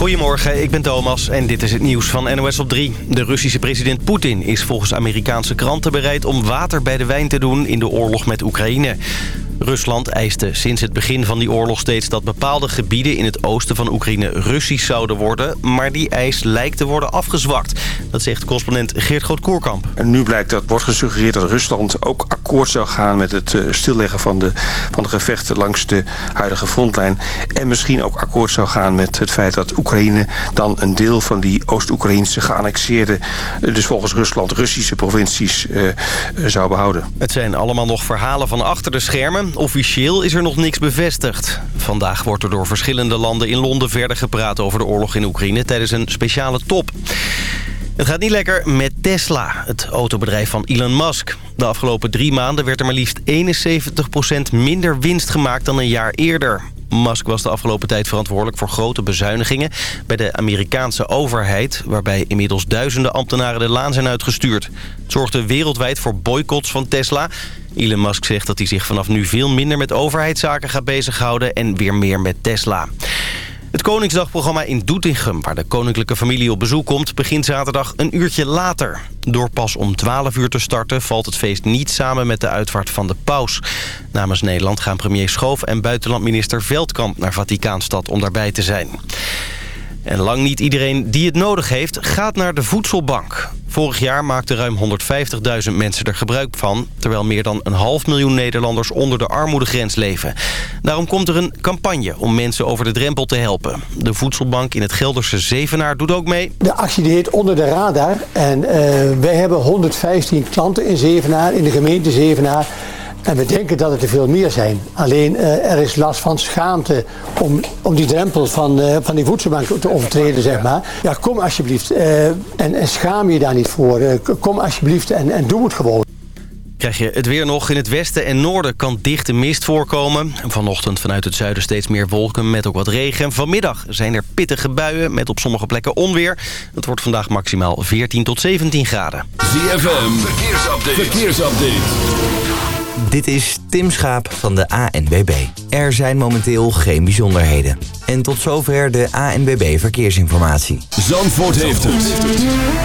Goedemorgen, ik ben Thomas en dit is het nieuws van NOS op 3. De Russische president Poetin is volgens Amerikaanse kranten bereid om water bij de wijn te doen in de oorlog met Oekraïne. Rusland eiste sinds het begin van die oorlog steeds dat bepaalde gebieden in het oosten van Oekraïne Russisch zouden worden. Maar die eis lijkt te worden afgezwakt. Dat zegt correspondent Geert Groot-Koerkamp. En nu blijkt dat wordt gesuggereerd dat Rusland ook akkoord zou gaan met het eh, stilleggen van de, van de gevechten langs de huidige frontlijn. En misschien ook akkoord zou gaan met het feit dat Oekraïne dan een deel van die Oost-Oekraïnse geannexeerde, eh, dus volgens Rusland Russische provincies uh, zou behouden. Het zijn allemaal nog verhalen van achter de schermen. Officieel is er nog niks bevestigd. Vandaag wordt er door verschillende landen in Londen verder gepraat over de oorlog in Oekraïne tijdens een speciale top. Het gaat niet lekker met Tesla, het autobedrijf van Elon Musk. De afgelopen drie maanden werd er maar liefst 71% minder winst gemaakt dan een jaar eerder. Musk was de afgelopen tijd verantwoordelijk voor grote bezuinigingen... bij de Amerikaanse overheid... waarbij inmiddels duizenden ambtenaren de laan zijn uitgestuurd. Het zorgde wereldwijd voor boycotts van Tesla. Elon Musk zegt dat hij zich vanaf nu veel minder met overheidszaken gaat bezighouden... en weer meer met Tesla. Het Koningsdagprogramma in Doetinchem, waar de koninklijke familie op bezoek komt... begint zaterdag een uurtje later. Door pas om 12 uur te starten valt het feest niet samen met de uitvaart van de paus. Namens Nederland gaan premier Schoof en buitenlandminister Veldkamp naar Vaticaanstad om daarbij te zijn. En lang niet iedereen die het nodig heeft, gaat naar de voedselbank. Vorig jaar maakten ruim 150.000 mensen er gebruik van... terwijl meer dan een half miljoen Nederlanders onder de armoedegrens leven. Daarom komt er een campagne om mensen over de drempel te helpen. De voedselbank in het Gelderse Zevenaar doet ook mee. De actie heet Onder de Radar. En uh, wij hebben 115 klanten in Zevenaar, in de gemeente Zevenaar... En we denken dat het er veel meer zijn. Alleen uh, er is last van schaamte om, om die drempel van, uh, van die voedselbank te overtreden, zeg maar. Ja, kom alsjeblieft. Uh, en, en, schaam je daar niet voor. kom alsjeblieft en, en doe het gewoon. Krijg je het weer nog. In het westen en noorden kan dichte mist voorkomen. Vanochtend vanuit het zuiden steeds meer wolken met ook wat regen. Vanmiddag zijn er pittige buien met op sommige plekken onweer. Het wordt vandaag maximaal 14 tot 17 graden. ZFM, verkeersupdate. verkeersupdate. Dit is Tim Schaap van de ANWB. Er zijn momenteel geen bijzonderheden. En tot zover de ANWB Verkeersinformatie. Zandvoort heeft het.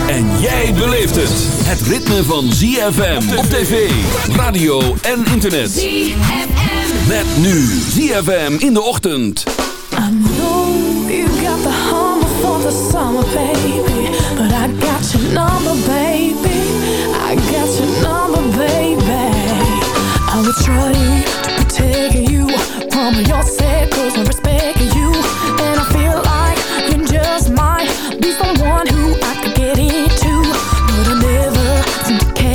En jij beleeft het. Het ritme van ZFM op tv, radio en internet. ZFM. Met nu ZFM in de ochtend. I know you got the for the summer, baby. But I got your number, baby. I got your number, baby. I will try to protect you from your circles and respect you. And I feel like you just might be someone who I could get into. But I never seem to catch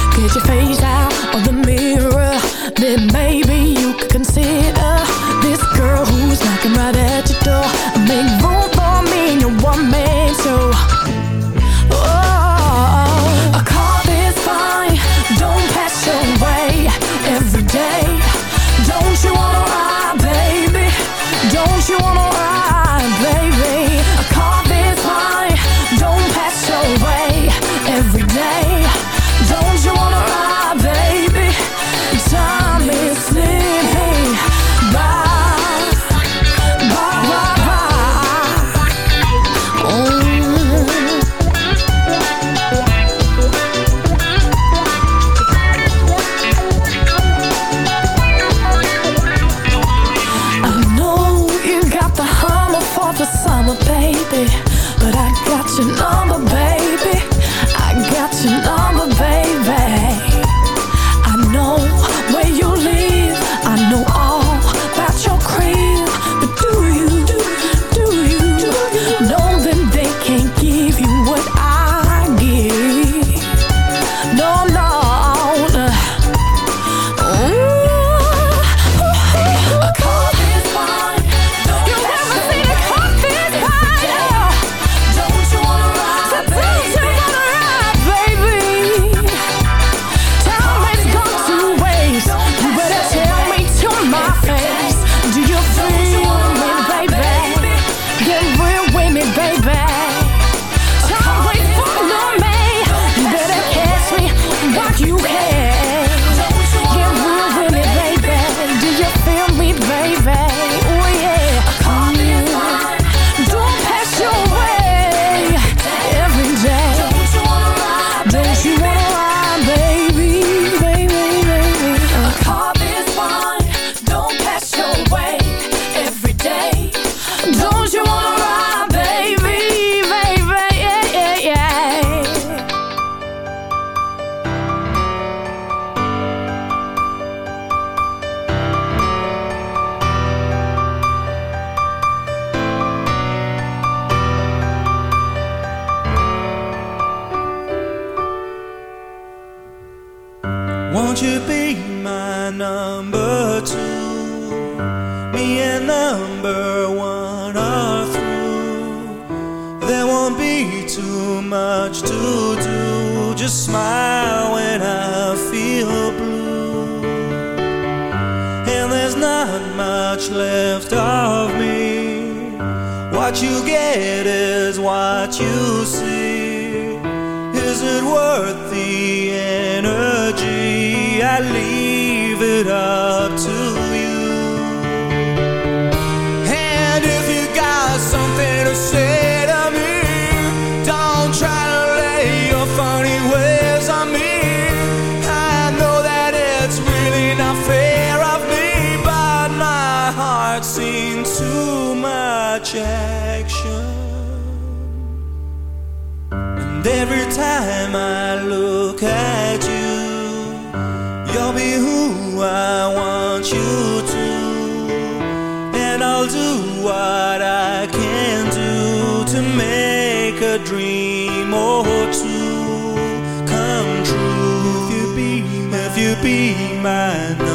I'll do what I can do to make a dream or two come true. If you be, if you be mine.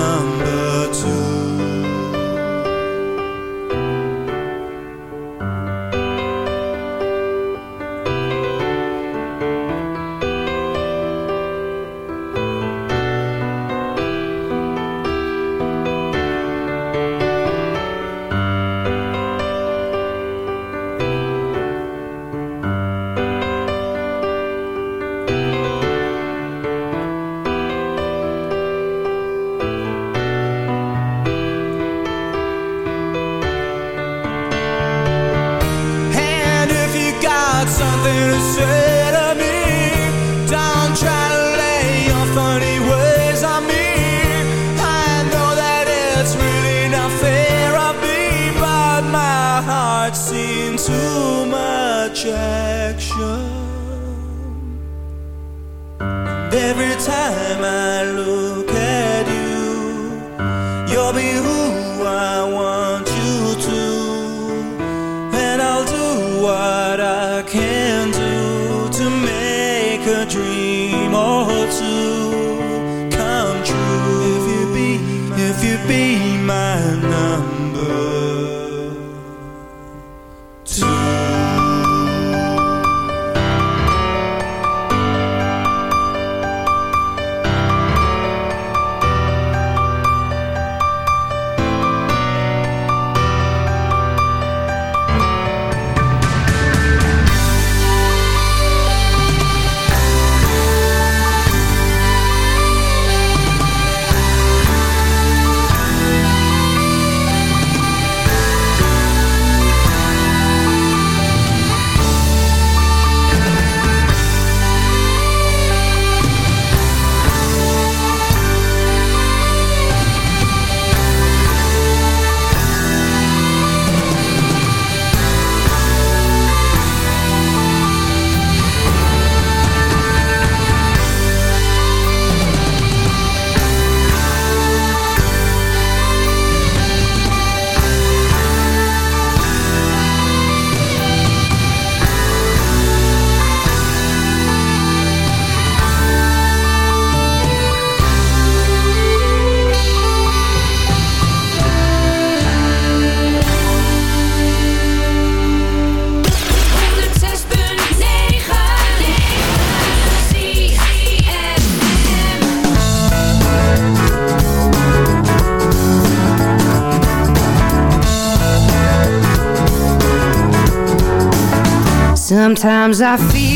Sometimes I feel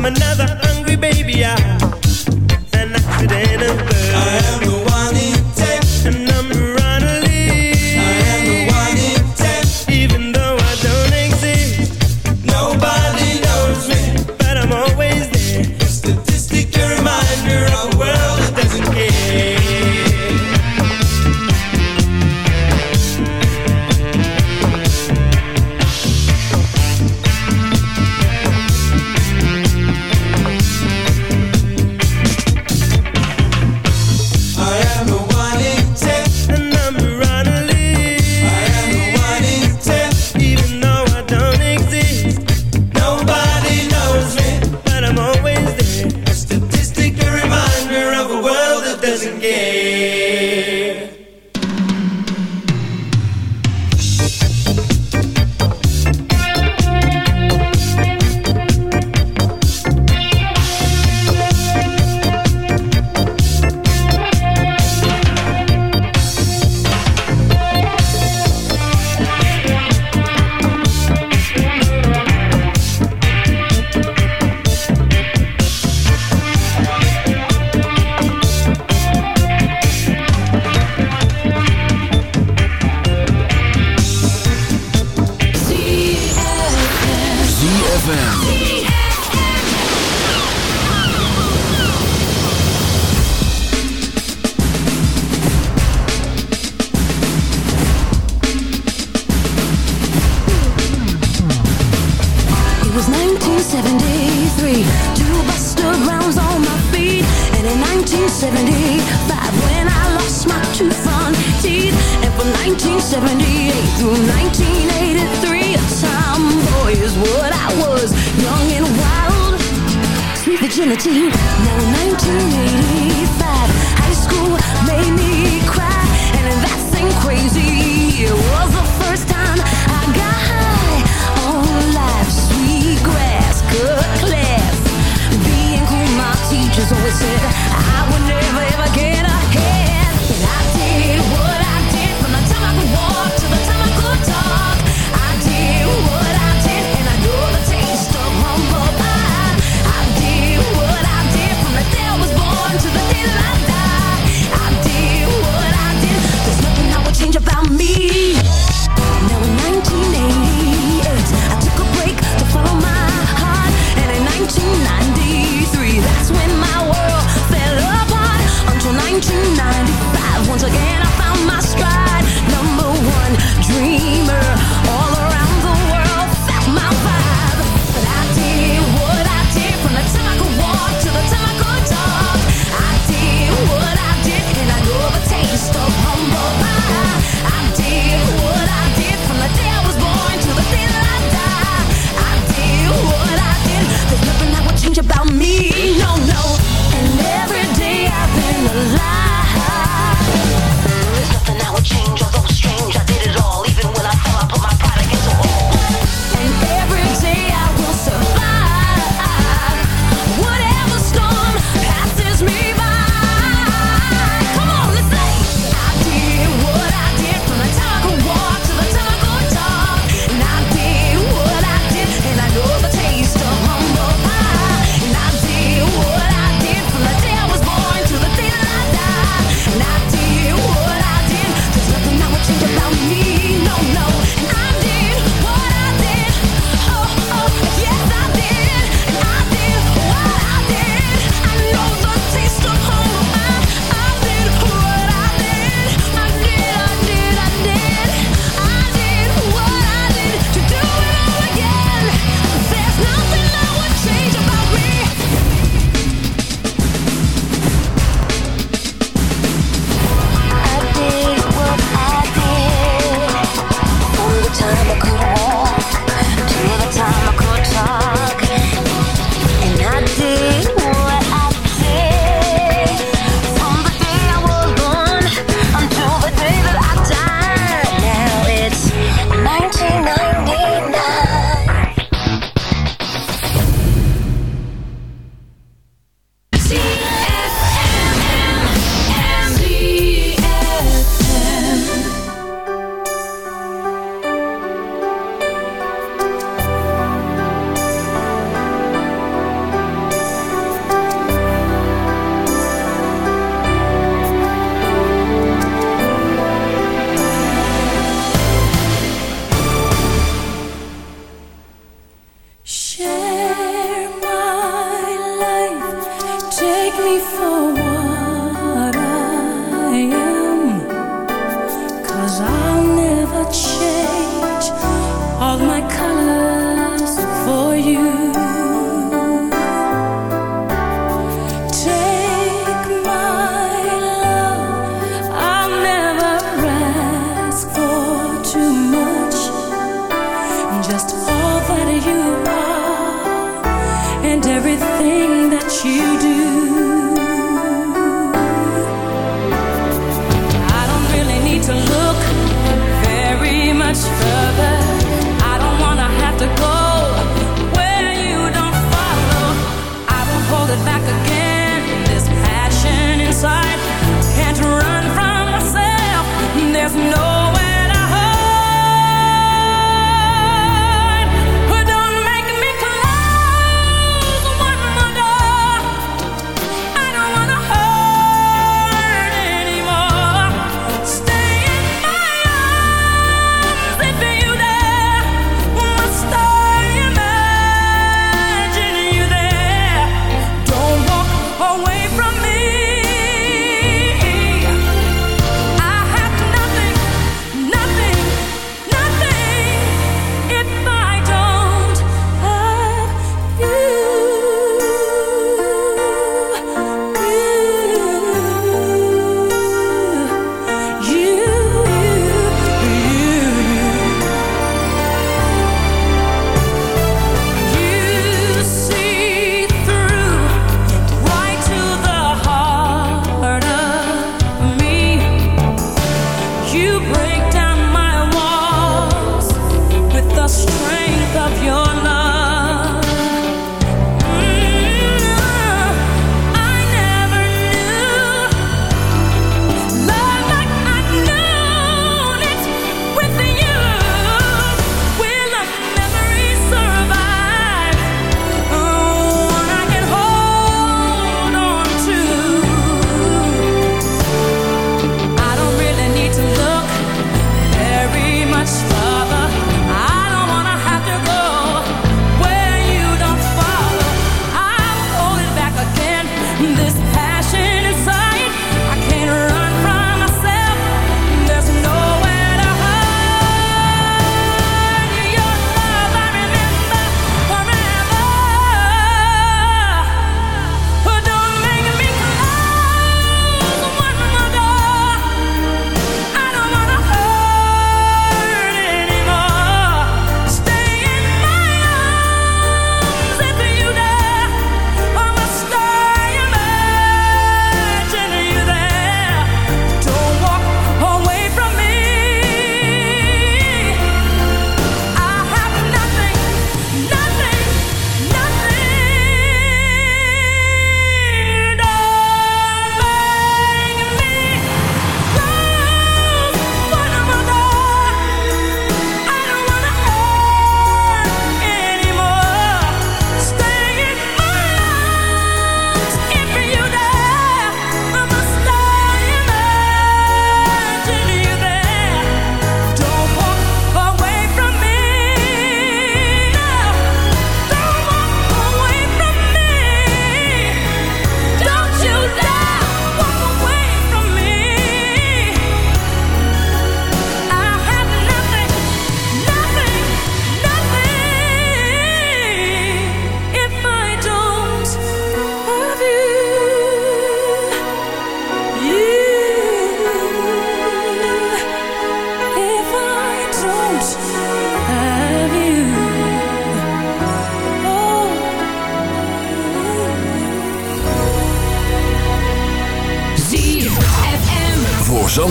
I'm another hungry baby, I, an accident of birth. from 1978 through 1983 A tomboy is what I was, young and wild. Sweet virginity Now 1985, high school made me cry And that thing crazy, it was the first time I got high on life Sweet grass, good class. Being cool, my teachers always said I would never ever get 1993, that's when my world fell apart. Until 1995, once again I found my stride. Number one dreamer. me.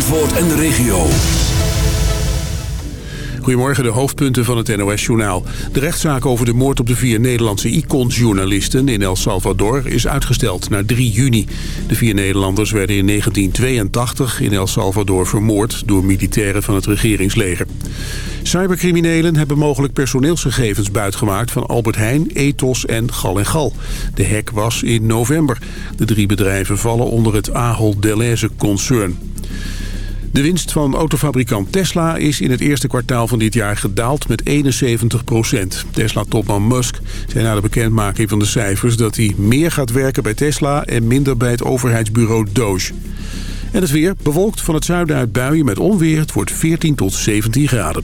En de regio. Goedemorgen, de hoofdpunten van het NOS-journaal. De rechtszaak over de moord op de vier Nederlandse iconsjournalisten in El Salvador is uitgesteld naar 3 juni. De vier Nederlanders werden in 1982 in El Salvador vermoord door militairen van het regeringsleger. Cybercriminelen hebben mogelijk personeelsgegevens buitgemaakt van Albert Heijn, Ethos en Gal en Gal. De hack was in november. De drie bedrijven vallen onder het Ahold Deleuze-concern. De winst van autofabrikant Tesla is in het eerste kwartaal van dit jaar gedaald met 71 Tesla-topman Musk zei na de bekendmaking van de cijfers dat hij meer gaat werken bij Tesla en minder bij het overheidsbureau Doge. En het weer bewolkt van het zuiden uit buien met onweer. Het wordt 14 tot 17 graden.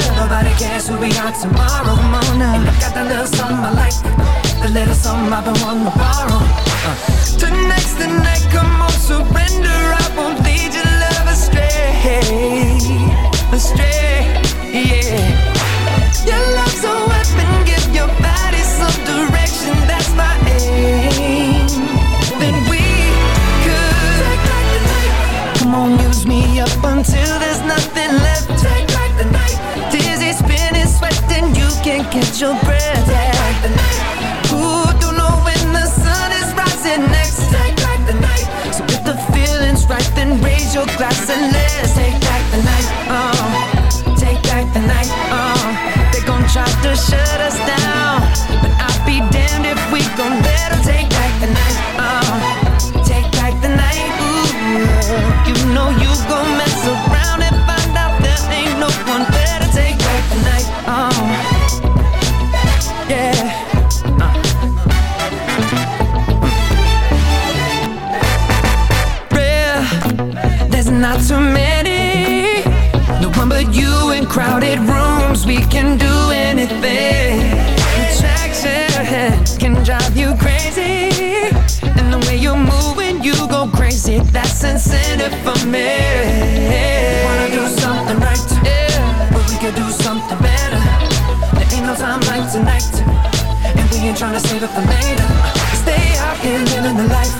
Nobody cares who we are tomorrow. Now. And I got that little something I like, the little something I've been wanting to borrow. Uh. Tonight's the night, come on, surrender. I won't lead your love astray, astray, yeah. Your love's a weapon, give your body some direction. That's my aim. Then we could. Come on, use me up until there's nothing your breath. Night. Ooh, don't know when the sun is rising next. Take back the night. So if the feeling's right, then raise your glass and let's take back the night. Oh, take back the night. Uh. Oh, they gon' try to shut us down, crazy. That's incentive for me. Wanna do something right, yeah. But we could do something better. There ain't no time like tonight. And we ain't trying to save it for later. Stay out here living the life.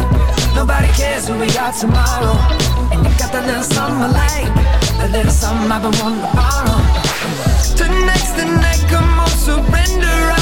Nobody cares who we are tomorrow. And you got that little something I like. That little something I've been wanting to borrow. Tonight's the night, come on, surrender.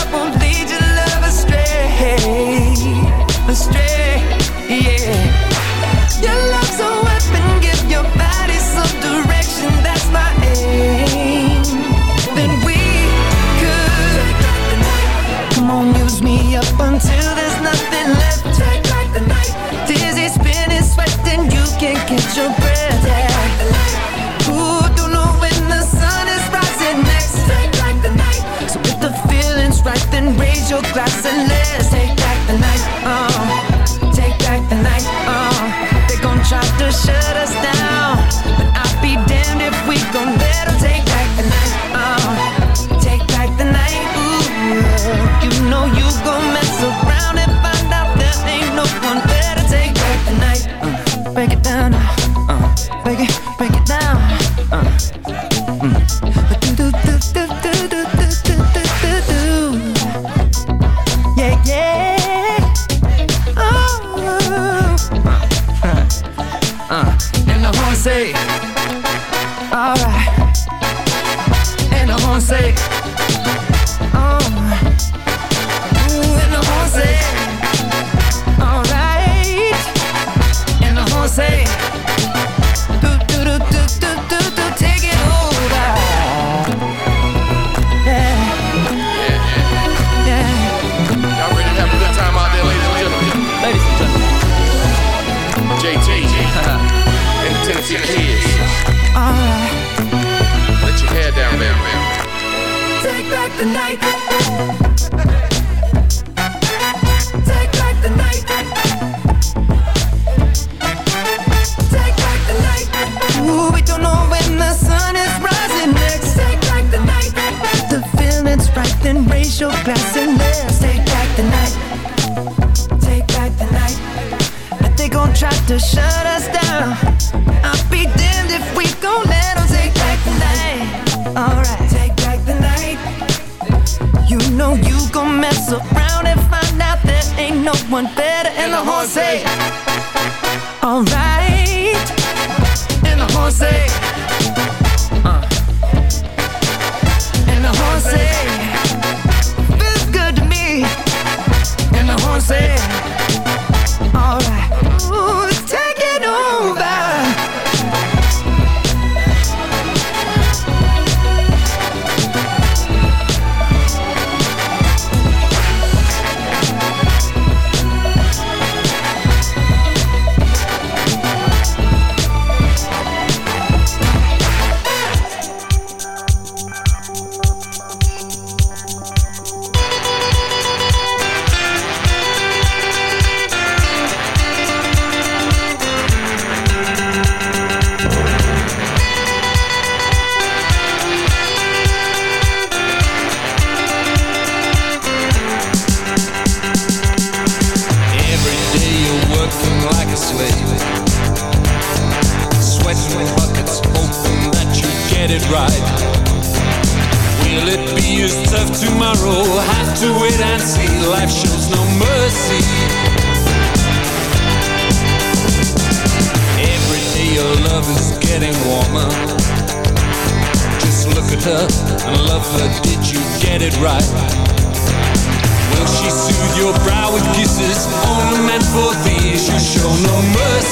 fast and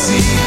see.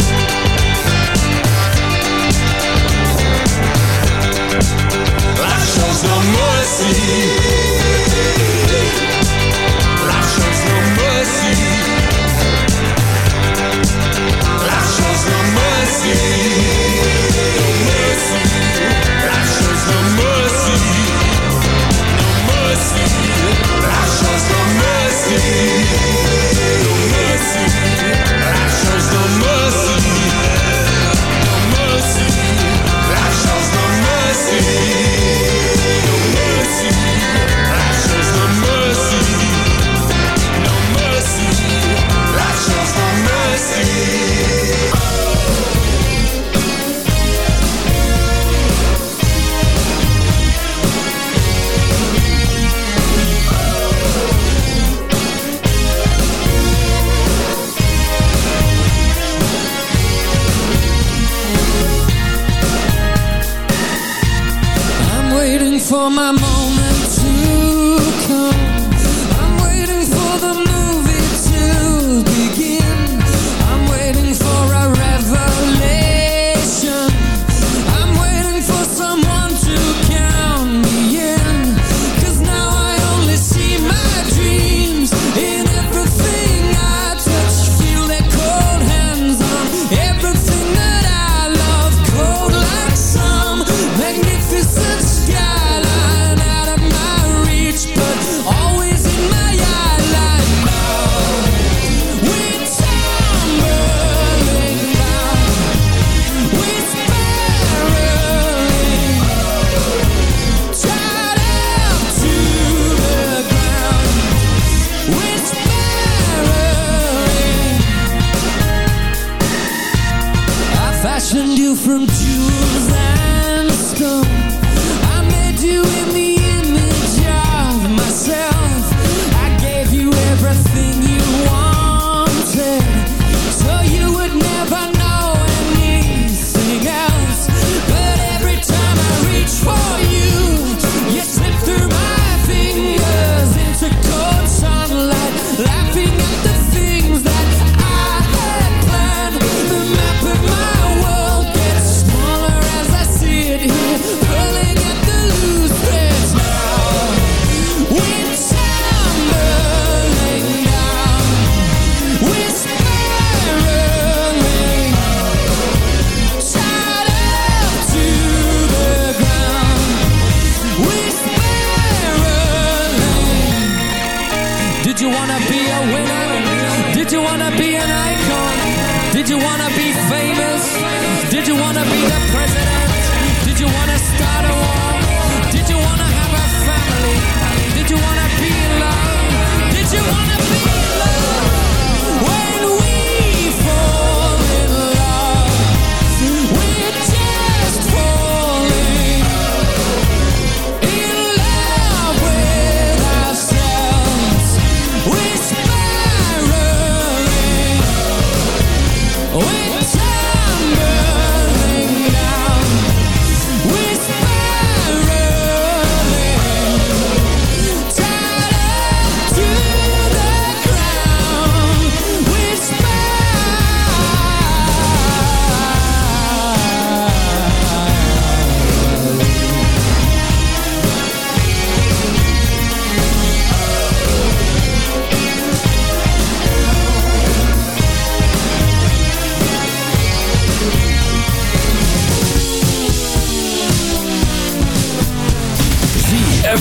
no mercy fashioned you from jewels and stone.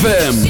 ZFM.